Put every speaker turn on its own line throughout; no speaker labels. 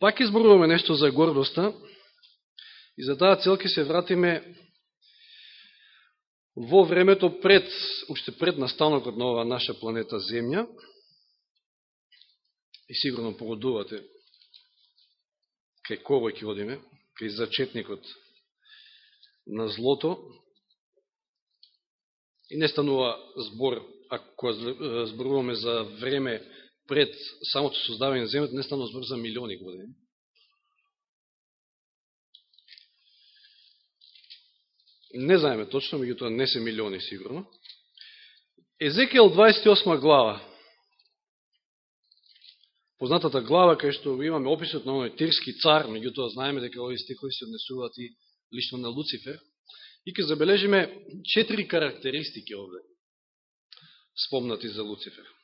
Пак изборуваме нешто за гордоста и за таа цел ќе се вратиме во времето пред, уште пред настанокот на оваа наша планета Земја. И сигурно погодувате кај кого ќе одиме, кај зачетникот на злото. И не станува збор, ако зборуваме за време пред самото создавање на земјата, не станува збор за милиони години. Не знаеме точно, меѓутоа не се милиони сигурно. Езекијал 28 глава. Познатата глава кај што имаме описот на оној тирски цар, меѓутоа знаеме дека овие стихови се однесуваат и лично на Луцифер. И ке забележиме четири карактеристики овде, спомнати за Луцифер.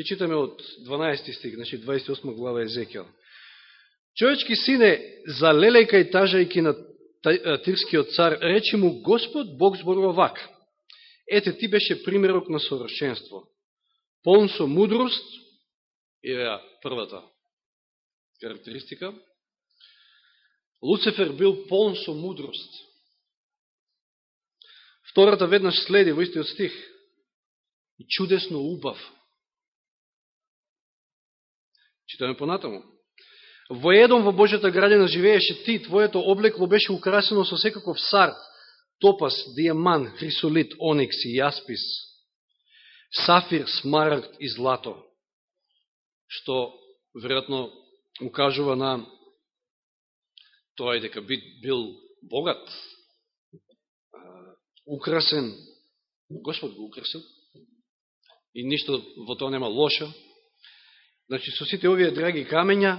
Ке читаме од 12 стих, значи 28 глава Езекијал. Човечки сине, залелејка и тажајки на тирскиот цар, речи му, Господ Бог зборува вак. Ете, ти беше примерок на совршенство. Полн со мудрост, и е првата карактеристика. Луцифер бил полн со мудрост. Втората веднаш следи во истиот стих. И чудесно убав. Читаме понатаму. Во едом во Божјата градина живееше ти, твоето облекло беше украсено со секаков сар, топас, диаман, хрисолит, оникс и јаспис, сафир, смарагд и злато, што веројатно укажува на тоа и дека бил богат, украсен, Господ го украсил, и ништо во тоа нема лошо. Значи, со сите овие драги камења,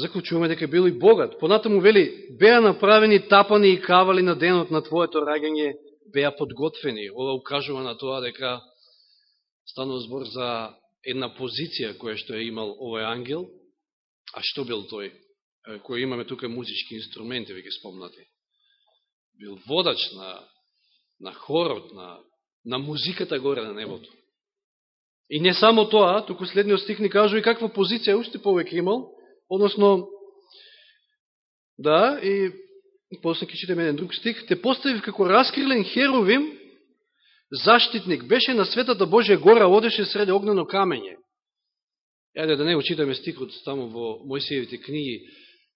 заклучуваме дека бил и богат. Понатаму вели, беа направени тапани и кавали на денот на твоето раѓање, беа подготвени. Ова укажува на тоа дека станува збор за една позиција која што е имал овој ангел. А што бил тој? Кој имаме тука музички инструменти, веќе спомнати. Бил водач на, на хорот, на, на музиката горе на небото. И не само тоа, туку следниот стих ни кажува и каква позиција уште повеќе имал, Односно, да, и после ќе читаме еден друг стих, те поставив како раскрилен херувим, заштитник, беше на светата Божја гора, одеше среде огнено камење. Еде да не го читаме стихот тамо во Мојсиевите книги.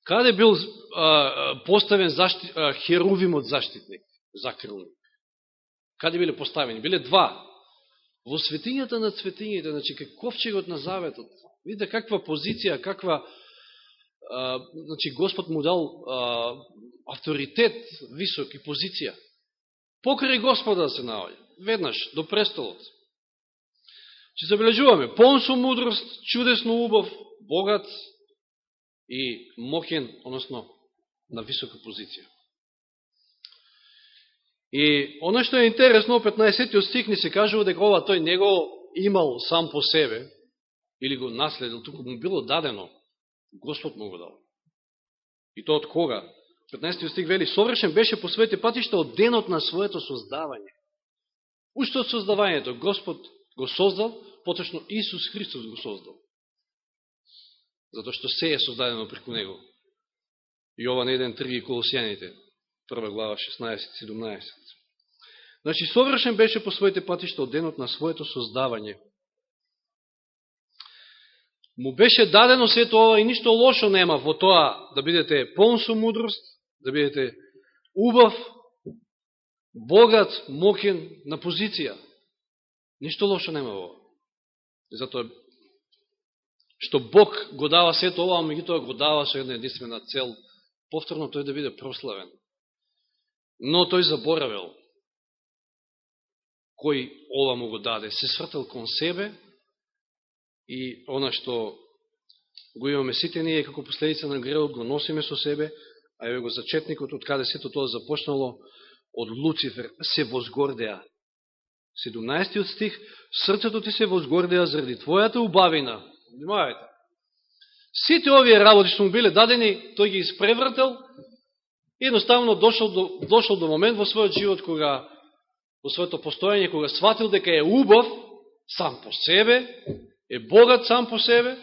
Каде бил а, поставен защит, а, херувимот заштитник, закрилник? Каде биле поставени? Биле два. Во светињата на светињите, значи кај ковчегот на заветот. Видите каква позиција, каква значи Господ му дал а, авторитет висок и позиција. Покрај Господа се наоѓа, веднаш, до престолот. Че забележуваме, полн со мудрост, чудесно убав, богат и мокен, односно, на висока позиција. И оно што е интересно, 15 стих ни се кажува дека ова тој не го имал сам по себе, или го наследил, туку му било дадено Господ му го дал. И тоа од кога? 15 стих вели, совршен беше по своите патишта од денот на своето создавање. Уште од создавањето, Господ го создал, поточно Исус Христос го создал. затоа што се е создадено преку Него. Јован 1.3 и Колосијаните, прва глава 16-17. Значи, совршен беше по своите патишта од денот на своето создавање му беше дадено сето ова и ништо лошо нема во тоа да бидете полн со мудрост, да бидете убав, богат, мокен на позиција. Ништо лошо нема во ова. Затоа што Бог го дава сето ова, меѓутоа го дава со една единствена цел, повторно тој да биде прославен. Но тој заборавил кој ова му го даде. Се свртел кон себе, и она што го имаме сите ние како последица на гревот го носиме со себе, а еве го зачетникот од каде сето тоа започнало од Луцифер се возгордеа. 17 стих Срцето ти се возгордеа заради твојата убавина. Внимавајте. Сите овие работи што му биле дадени, тој ги испревртел едноставно дошол до, дошол до момент во својот живот кога во своето постојање кога сватил дека е убав сам по себе, е богат сам по себе,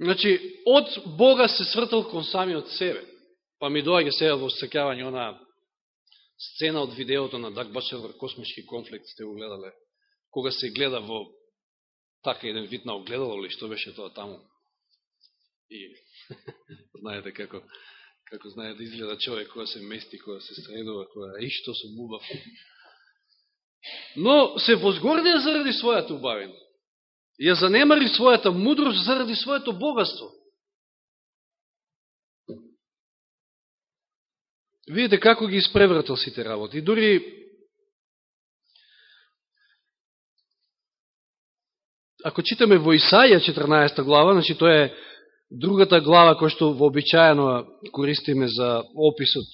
Значи, од Бога се свртал кон самиот себе. Па ми доаѓа сега во секјавање она сцена од видеото на Дак Бачелор Космички конфликт, сте го гледале, кога се гледа во така еден вид на огледало или што беше тоа таму. И знаете како, како знае да изгледа човек која се мести, која се средува, која и што се убав. Но се возгорде заради својата убавина. Ја занемари својата мудрост заради своето богатство. Видите како ги испревратил сите работи. Дури ако читаме во Исаја 14 глава, значи тоа е другата глава која што вообичаено користиме за описот,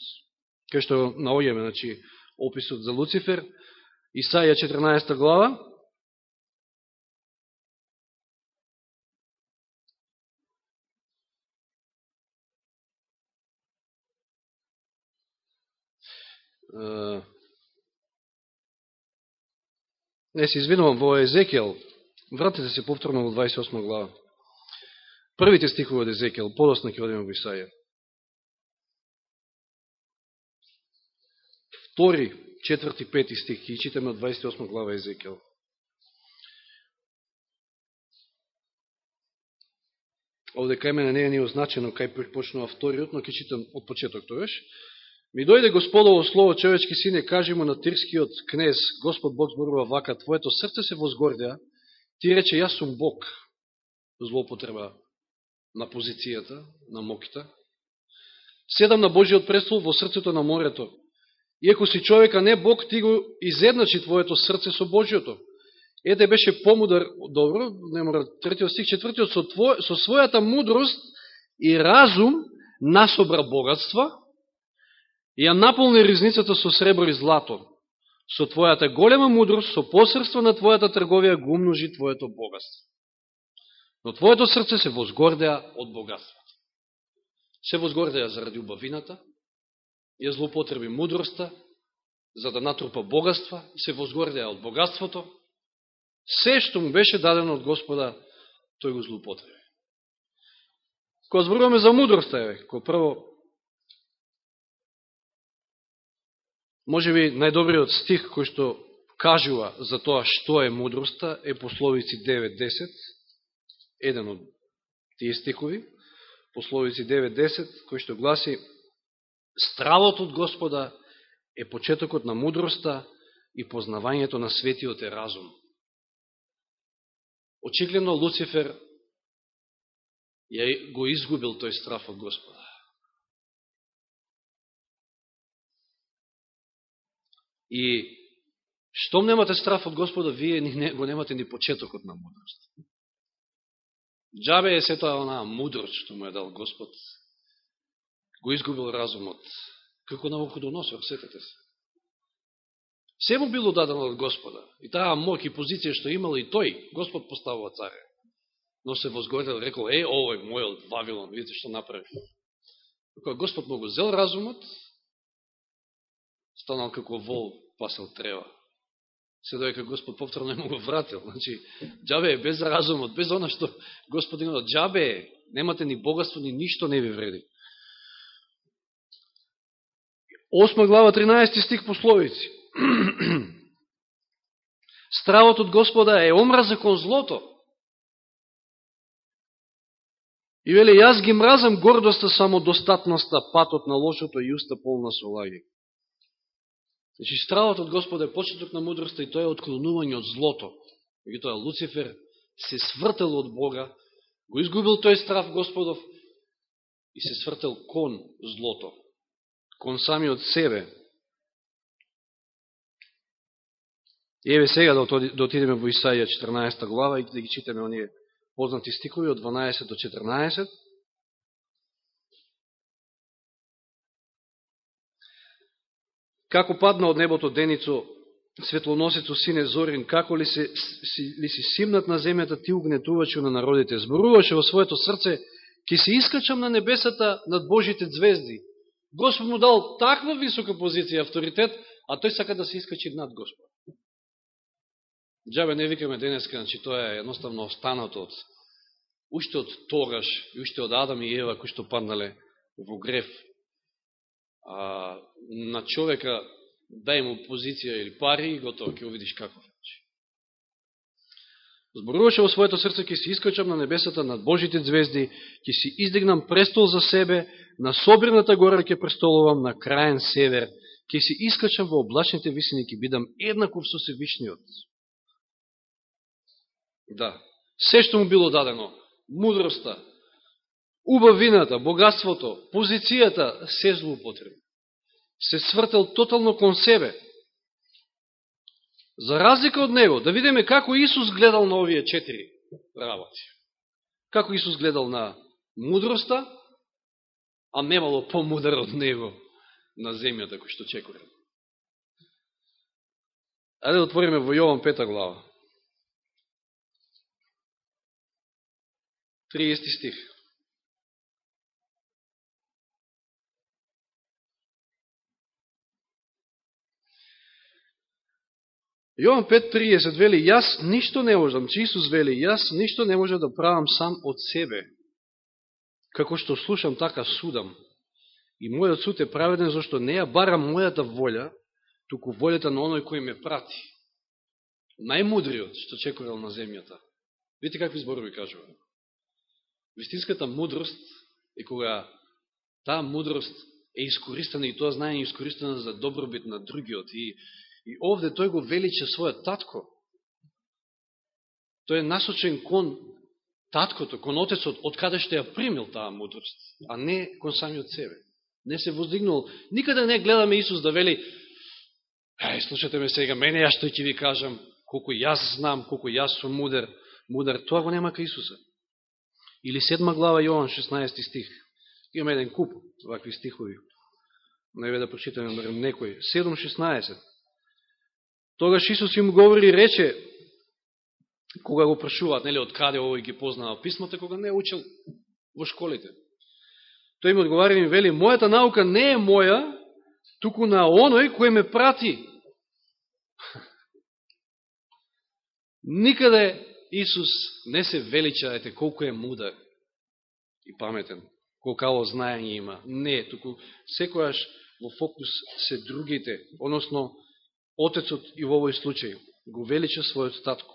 кај што наоѓаме, значи, описот за Луцифер, Исаја 14 глава, Не се извинувам, во Езекијал, вратите се повторно во 28 глава. Првите стихови од Езекијал, подосна ќе одиме во Исаја. Втори, четврти, пети стих, ќе читаме од 28 глава Езекијал. Овде кај мене не е ни означено кај почнува вториот, но ќе читам од почеток тогаш. Ми дојде Господово слово, човечки сине, кажи му на тирскиот кнез, Господ Бог зборува вака, твоето срце се возгордеа, ти рече, јас сум Бог, злоупотреба на позицијата, на моките. Седам на Божиот престол во срцето на морето. Иако си човека не Бог, ти го изедначи твоето срце со Божиото. Еде беше помудар, добро, не мора, третиот стих, четвртиот, со, твој, со својата мудрост и разум насобра богатства, ја наполни ризницата со сребро и злато. Со твојата голема мудрост, со посредство на твојата трговија го умножи твоето богатство. Но твоето срце се возгордеа од богатството. Се возгордеа заради убавината, ја злоупотреби мудроста, за да натрупа богатства, се возгордеа од богатството, се што му беше дадено од Господа, тој го злоупотреби. Кога зборуваме за мудроста, еве, кој прво Може би најдобриот стих кој што кажува за тоа што е мудроста е пословици 9.10, еден од тие стихови, пословици 9.10, кој што гласи Стравот од Господа е почетокот на мудроста и познавањето на светиот е разум. Очигледно Луцифер ја го изгубил тој страв од Господа. И штом немате страф од Господа, вие го немате ни почетокот на мудрост. Джабе е сета она мудрост што му е дал Господ. Го изгубил разумот. Како на Охудоносор, сетете се. Се му било дадено од Господа. И таа мок и позиција што имал и тој, Господ поставува царе. Но се возгордел, рекол, е, овој мојот Вавилон, видите што направи. Кога Господ му го зел разумот, станал како вол пасел трева. Се доека Господ повторно му го вратил. Значи, джабе е без разумот, без она што Господ има. Джабе е, немате ни богатство, ни ништо не ви вреди. 8 глава, 13 стих пословици. Стравот од Господа е омраза кон злото. И вели, јас ги мразам гордоста, самодостатноста, патот на лошото и уста полна со лаги. Значи, стравот од Господа е почеток на мудроста и тоа е отклонување од злото. тоа Луцифер се свртел од Бога, го изгубил тој страв Господов и се свртел кон злото, кон самиот себе. И еве сега да, да отидеме во Исаија 14 глава и да ги читаме оние познати стикови од 12 до 14. Како падна од небото деницо, светлоносецо сине Зорин, како ли, се, си, ли си симнат на земјата ти угнетувачу на народите, зборуваше во своето срце, ќе се искачам на небесата над Божите звезди. Господ му дал таква висока позиција авторитет, а тој сака да се искачи над Господ. Джабе не викаме денеска, значи тоа е едноставно останато од уште од тогаш, и уште од Адам и Ева, кои што паднале во греф, а, на човека дај му позиција или пари и готово, ќе увидиш како. Значи. Зборуваше во своето срце, ќе си искачам на небесата над Божите звезди, ќе си издигнам престол за себе, на собирната гора ќе престолувам на краен север, ќе си искачам во облачните висини, ќе бидам еднаков со Севишниот. Да, се што му било дадено, мудроста, убавината, богатството, позицијата, се злоупотреби. Се свртел тотално кон себе, За разлика од него, да видиме како Исус гледал на овие четири работи. Како Исус гледал на мудроста, а немало помудар од него на земјата кој што чекуре. Ајде да отвориме во Јован пета глава. 30 стих. Јован 5.30 вели, јас ништо не можам, че Исус вели, јас ништо не може да правам сам од себе. Како што слушам, така судам. И мојот суд е праведен, зашто не ја барам мојата волја, туку волјата на оној кој ме прати. Најмудриот што чекорал на земјата. Видите какви зборови кажува. Вистинската мудрост е кога таа мудрост е искористена и тоа знаење е искористена за добробит на другиот и И овде тој го велича својот татко. Тој е насочен кон таткото, кон отецот, од каде што ја примил таа мудрост, а не кон самиот себе. Не се воздигнул. Никаде не гледаме Исус да вели, ај, слушате ме сега, мене ја што ќе ви кажам, колку јас знам, колку јас сум мудер, мудер, тоа го нема ка Исуса. Или седма глава Јован, 16 стих. Имаме еден куп вакви стихови. не ве да прочитаме некој. 7.16. Тогаш Исус им говори и рече, кога го прашуваат, нели, од каде овој ги познава писмата, кога не е учил во школите. Тој им одговари и вели, мојата наука не е моја, туку на оној кој ме прати. Никаде Исус не се велича, ете, колко е мудар и паметен, колкаво знаење има. Не, туку секојаш во фокус се другите, односно Отецот и во овој случај го велича својот татко.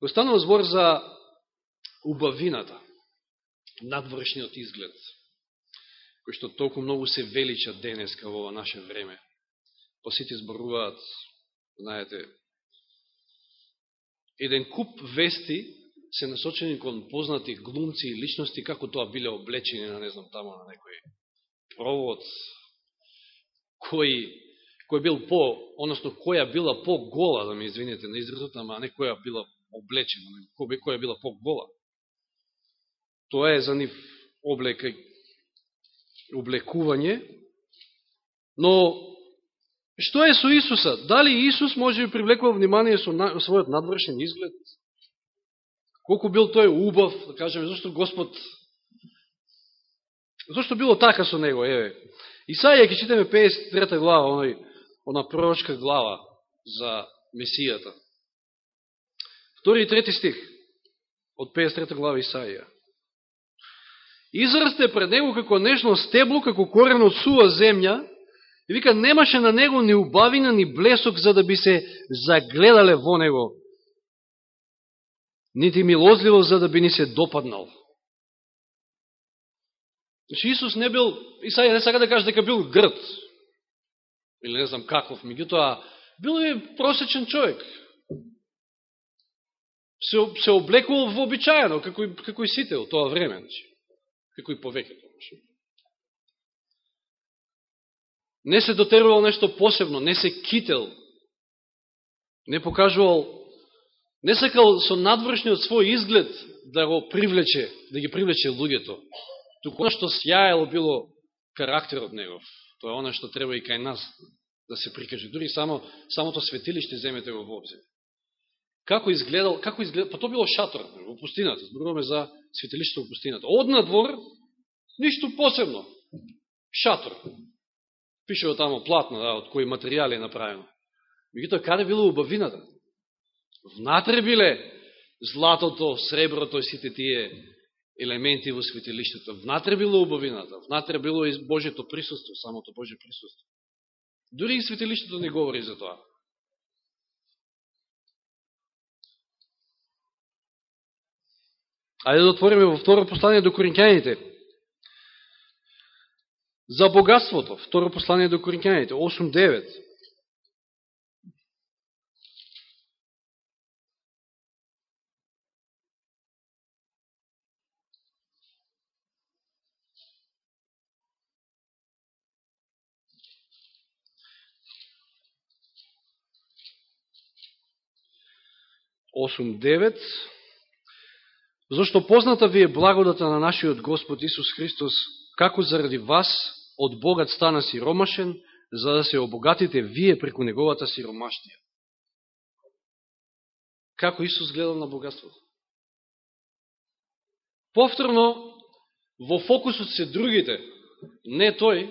Го станува збор за убавината, надвршниот изглед, кој што толку многу се велича денеска во наше време. По сите зборуваат, знаете, еден куп вести се насочени кон познати глумци и личности, како тоа биле облечени на, не знам, тамо на некој провод, кои кој бил по, односно која била по-гола, да ме извините на изразот, ама не која била облечена, која била по-гола. Тоа е за нив облека облекување. Но, што е со Исуса? Дали Исус може да привлекува внимание со на, својот надвршен изглед? Колку бил тој убав, да кажеме, зашто Господ Зошто било така со него, еве. Исаија ќе читаме 53 глава, оној она пророчка глава за Месијата. Втори и трети стих од 53 глава Исаија. Израсте пред него како нешно стебло, како корен од сува земја, и вика, немаше на него ни убавина, ни блесок, за да би се загледале во него, нити милозливо, за да би ни се допаднал. Значи Исус не бил, Исаја не сака да каже дека бил грд, или не знам каков, меѓутоа, бил е просечен човек. Се, се облекувал вообичаено, како, како и сите во тоа време, значи, како и повеќето. Значи. Не се дотерувал нешто посебно, не се кител, не покажувал, не сакал со надвршниот свој изглед да го привлече, да ги привлече луѓето. Туку што сјаело било карактерот негов. Тоа е оно што треба и кај нас да се прикаже. Дури само, самото светилиште земете го во обзир. Како изгледал, како изгледал, па то било шатор во пустината, зборуваме за светилиштето во пустината. Од надвор, ништо посебно. Шатор. Пишево тамо платно, да, од кои материјали е направено. Меѓутоа, каде било убавината? Внатре биле златото, среброто и сите тие елементи во светилиштето. Внатре било убавината, внатре било и Божето присуство, самото Божие присуство. Дори и светилиштето не говори за тоа. Ајде да отвориме во второ послание до Коринќаните. За богатството, второ послание до Коринќаните, 8-9. Осум девет. Зошто позната ви е благодата на нашиот Господ Исус Христос, како заради вас од богат стана сиромашен, за да се обогатите вие преку неговата сиромаштија. Како Исус гледал на богатството? Повторно, во фокусот се другите, не тој.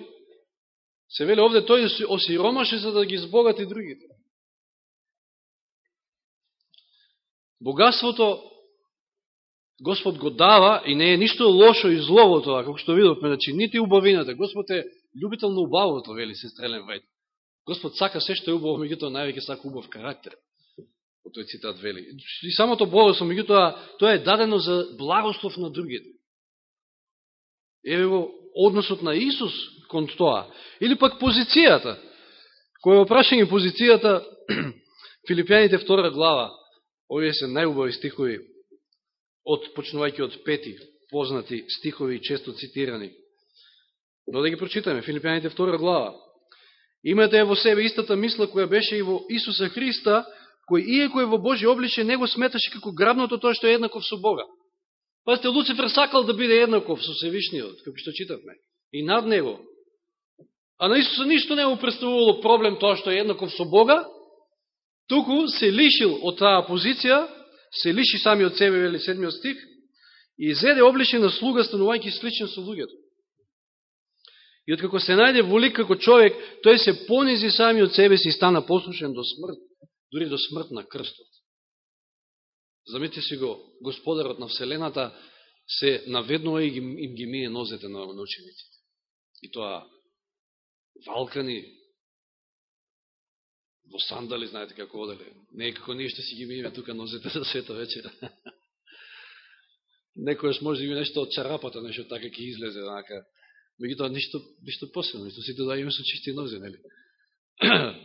Се вели овде тој осиромаше за да ги збогати другите. Богатството Господ го дава и не е ништо лошо и зло во тоа, како што видовме, значи нити убавината. Господ е љубител на убавото, вели се стрелен вајд. Господ сака се што е убаво, меѓутоа највеќе сака убав карактер. По тој цитат вели. И самото благослов, меѓутоа, тоа е дадено за благослов на другите. Еве во односот на Исус кон тоа. Или пак позицијата. Кој е опрашање позицијата, Филипјаните втора глава, овие се најубави стихови од почнувајќи од пети познати стихови и често цитирани. Но да ги прочитаме, Филипјаните втора глава. Имате во себе истата мисла која беше и во Исуса Христа, кој иеко е во Божи обличе, не го сметаше како грабното тоа што е еднаков со Бога. Пазите, Луцифер сакал да биде еднаков со Севишниот, како што читавме. И над него. А на Исуса ништо не му представувало проблем тоа што е еднаков со Бога, туку се лишил од таа позиција се лиши сами од себе, вели седмиот стих, и зеде обличе на слуга, станувајќи сличен со луѓето. И откако се најде во лик како човек, тој се понизи сами од себе си и стана послушен до смрт, дури до смрт на крстот. Замете си го, господарот на Вселената се наведнува и им ги мие нозете на учениците. И тоа валкани, во сандали, знаете како оделе. Не е како ние ще си ги миме тука нозете за света вечера. Некојаш може да има нешто од чарапата, нешто така ќе излезе, онака. Меѓутоа ништо, ништо посебно, ништо сите да имаме со чисти нозе, нели?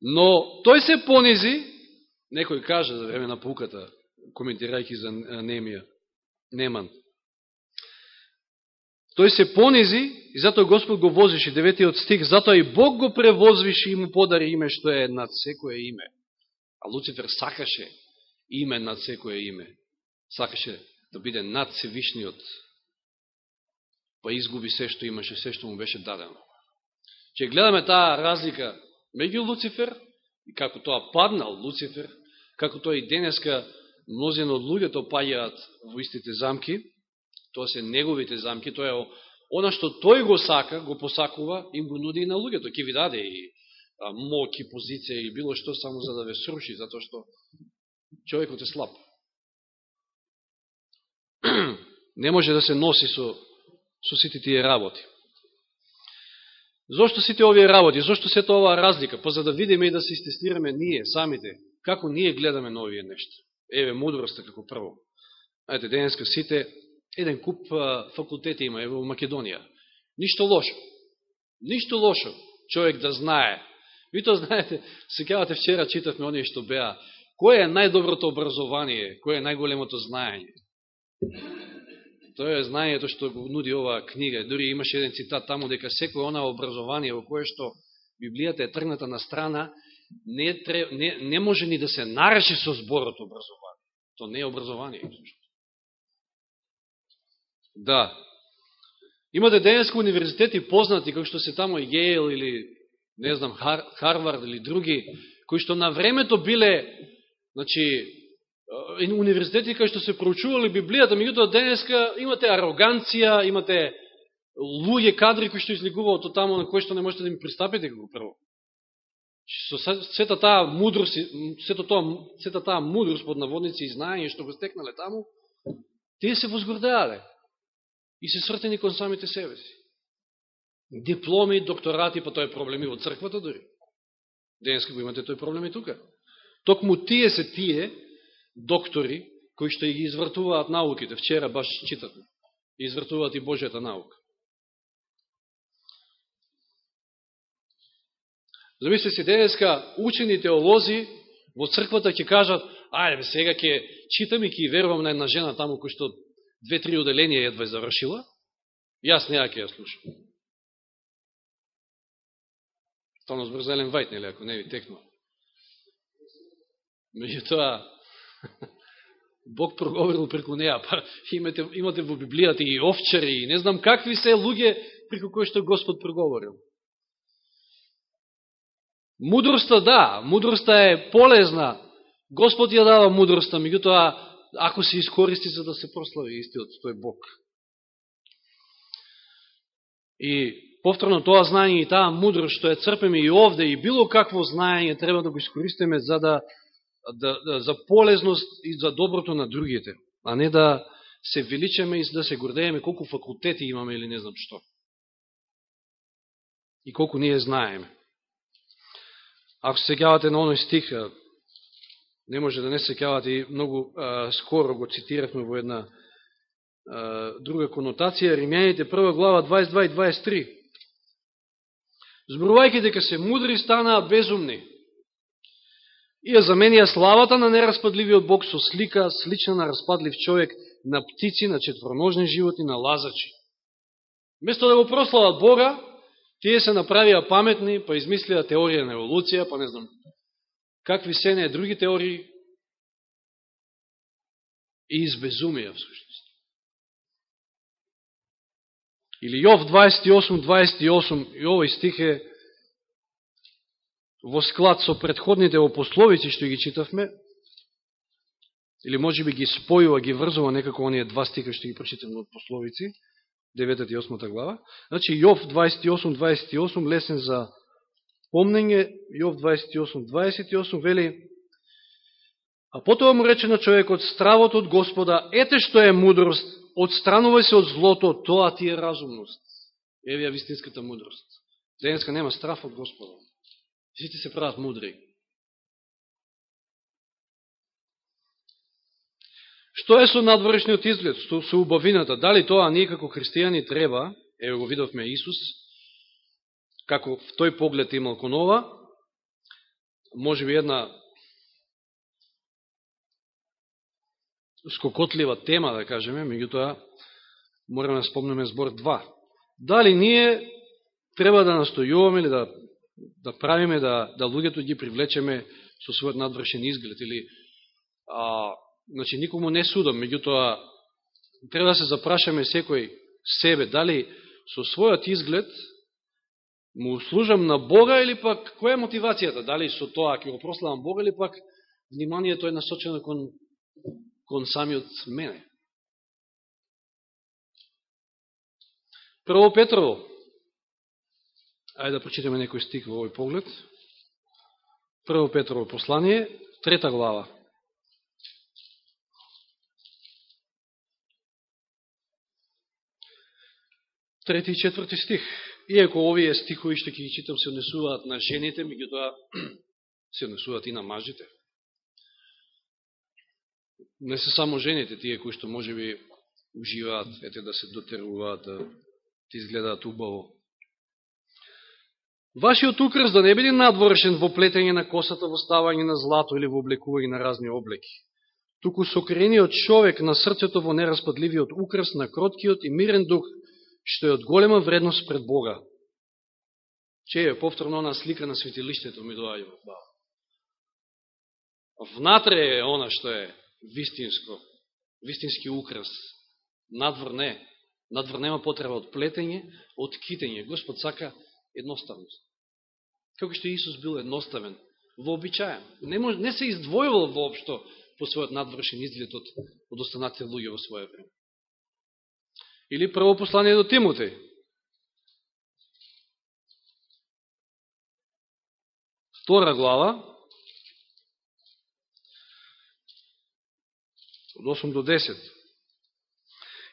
Но тој се понизи, некој каже за време на пуката, коментирајќи за Немија, Неман, Тој се понизи и затоа Господ го возише, деветиот стих, затоа и Бог го превозвише и му подари име што е над секое име. А Луцифер сакаше име над секое име. Сакаше да биде над Севишниот. Па изгуби се што имаше, се што му беше дадено. Че гледаме таа разлика меѓу Луцифер и како тоа паднал Луцифер, како тоа и денеска мнозина од луѓето паѓаат во истите замки, Тоа се неговите замки, тоа е она што тој го сака, го посакува, им го нуди и на луѓето. Ке ви даде и моки, позиција и било што само за да ве сруши, затоа што човекот е слаб. Не може да се носи со, со сите тие работи. Зошто сите овие работи? Зошто се тоа оваа разлика? Па за да видиме и да се истестираме ние, самите, како ние гледаме на овие нешта. Еве, мудроста како прво. Ајде, денеска сите еден куп факултети има во Македонија. Ништо лошо. Ништо лошо човек да знае. Ви тоа знаете, секавате вчера читавме оние што беа. Кој е најдоброто образование? Кој е најголемото знаење? Тоа е знаењето што го нуди оваа книга. Дори имаше еден цитат таму дека секој она образование во кое што Библијата е тргната на страна, не, не, не може ни да се нарече со зборот образование. То не е образование. Да. Имате денеска универзитети познати, како што се тамо Јейл или, не знам, Хар, Харвард или други, кои што на времето биле, значи, универзитети кои што се проучували Библијата, меѓутоа денеска имате ароганција, имате луѓе, кадри кои што излигуваат од тамо на кои што не можете да им пристапите како прво. Со сета таа мудрост, сета, тоа, сета таа мудрост под наводници и знаење што го стекнале таму, тие се возгордеале и се свртени кон самите себе си. Дипломи, докторати, па тој е проблеми во црквата дори. Денеска го имате тој проблем и тука. Токму тие се тие доктори кои што ги извртуваат науките. Вчера баш читавме. Извртуваат и Божјата наука. Замисли се денеска учени теолози во црквата ќе кажат, ајде, сега ќе читам и ќе верувам на една жена таму кој што две-три оделенија едва завршила, јас неја ќе ја слушам. Стално Елен вајт, нели, ако не ви текнува. Меѓутоа, Бог проговорил преку неа, па имате, имате во Библијата и овчари, и не знам какви се луѓе преку кои што Господ проговорил. Мудроста, да, мудроста е полезна. Господ ја дава мудроста, меѓутоа, ако се искористи за да се прослави истиот тој Бог. И повторно тоа знаење и таа мудрост што е црпеме и овде и било какво знаење треба да го искористиме за да да, да, за полезност и за доброто на другите, а не да се величаме и да се гордееме колку факултети имаме или не знам што. И колку ние знаеме. Ако се секјавате на оној стих, не може да не се секјавате и многу а, скоро го цитиравме во една а, друга конотација, Римјаните прва глава 22 и 23. Зборувајќи дека се мудри станаа безумни, И ја заменија славата на нераспадливиот Бог со слика, слична на распадлив човек, на птици, на четвороножни животи, на лазачи. Место да го прослават Бога, тие се направија паметни, па измислија теорија на еволуција, па не знам какви се не други теории, и избезумија всушност. Или Јов 28:28 28, и овој стих е во склад со предходните опословици што ги читавме, или може би ги спојува, ги врзува некако оние два стика што ги прочитаме од пословици, 9 и 8 глава. Значи, Јов 28:28 28, лесен за спомнење, Јов 28, 28, вели, а потоа му рече на човекот, стравот од Господа, ете што е мудрост, одстранувај се од злото, тоа ти е разумност. Еве ја вистинската мудрост. Денеска нема страв од Господа. Сите се прават мудри. Што е со надворешниот изглед, со, со убавината? Дали тоа ние како христијани треба, ево го видовме Исус, како в тој поглед имал кон ова, може би една скокотлива тема, да кажеме, меѓутоа мораме да спомнеме збор 2. Дали ние треба да настојуваме или да да правиме да, да луѓето ги привлечеме со својот надвршен изглед или а, значи никому не судам, меѓутоа треба да се запрашаме секој себе дали со својот изглед му служам на Бога или пак која е мотивацијата? Дали со тоа ќе го прославам Бога или пак вниманието е насочено кон, кон самиот мене? Прво Петрово, Ајде да прочитаме некој стик во овој поглед. Прво Петрово послание, трета глава. Трети и четврти стих. Иако овие стихови што ќе ги читам се однесуваат на жените, меѓутоа се однесуваат и на мажите. Не се само жените, тие кои што може би уживаат, ете да се дотеруваат, да ти изгледаат убаво. Вашиот украс да не биде надворешен во плетење на косата, во ставање на злато или во облекување на разни облеки. Туку сокрениот човек на срцето во нераспадливиот украс на кроткиот и мирен дух, што е од голема вредност пред Бога. Че е повторно она слика на светилиштето ми доаѓа во глава. Внатре е она што е вистинско, вистински украс. Надвор не. Надвор нема потреба од плетење, од китење. Господ сака едноставност. Како што Исус бил едноставен, вообичаен. Не, мож, не се издвојувал воопшто по својот надвршен изглед од, од останатите луѓе во своје време. Или прво послание до Тимотеј. втора глава, од 8 до 10.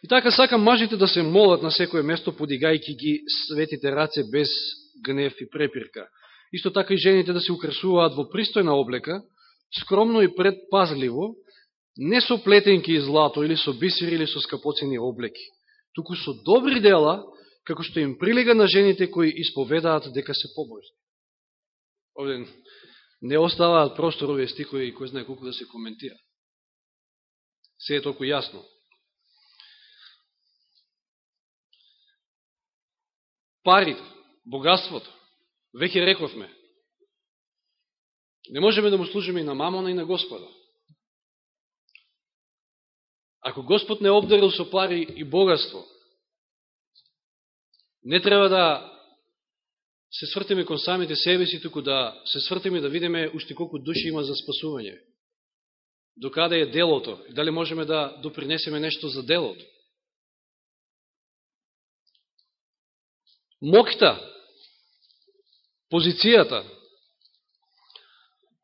И така сакам мажите да се молат на секое место, подигајки ги светите раце без гнев и препирка. Исто така и жените да се украсуваат во пристојна облека, скромно и предпазливо, не со плетенки и злато, или со бисери, или со скапоцени облеки, туку со добри дела, како што им прилега на жените кои исповедаат дека се побожни. Овде не оставаат простор овие стихови и кој знае колку да се коментира. Се е толку јасно. Парите, богатството, веќе рековме, не можеме да му служиме и на мамона и на Господа. Ако Господ не обдарил со пари и богатство, не треба да се свртиме кон самите себе си, туку да се свртиме да видиме уште колку души има за спасување. Докаде е делото? Дали можеме да допринесеме нешто за делото? Мокта, позицијата,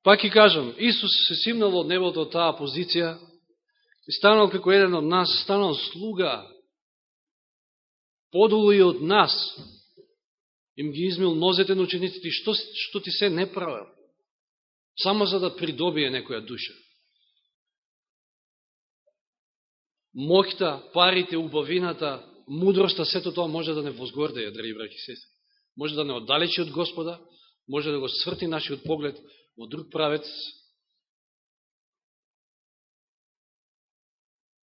пак и кажам, Исус се симнал од небото од таа позиција и станал како еден од нас, станал слуга, подолу и од нас, им ги измил нозете на учениците, што, што ти се не правил, само за да придобие некоја душа. Моќта, парите, убавината, мудроста, сето тоа може да не возгордеја, драги браки сестри. Може да не оддалечи од Господа, може да го сврти нашиот поглед во друг правец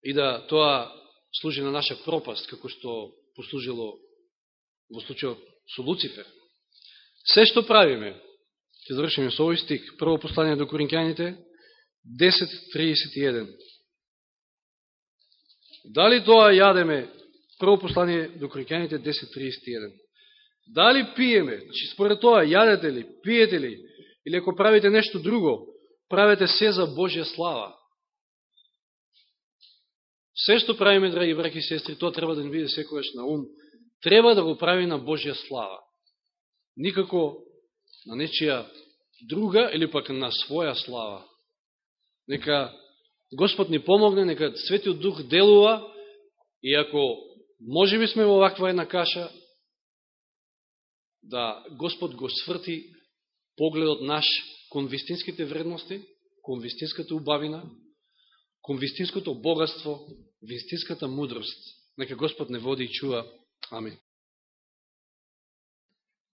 и да тоа служи на наша пропаст, како што послужило во случајот со Луцифер. Се што правиме, ќе завршиме со овој стик, прво послание до Коринќаните, 10.31. Дали тоа јадеме, прво послание до Коринќаните, 10.31. Дали пиеме, значи според тоа, јадете ли, пиете ли, или ако правите нешто друго, правете се за Божја слава. Се што правиме, драги браки и сестри, тоа треба да ни биде секојаш на ум, треба да го прави на Божја слава. Никако на нечија друга или пак на своја слава. Нека Господ ни помогне, нека Светиот Дух делува и ако може би сме во ваква една каша, да Господ го сврти погледот наш кон вистинските вредности, кон вистинската убавина, кон вистинското богатство, вистинската мудрост. Нека Господ не води и чува Амин.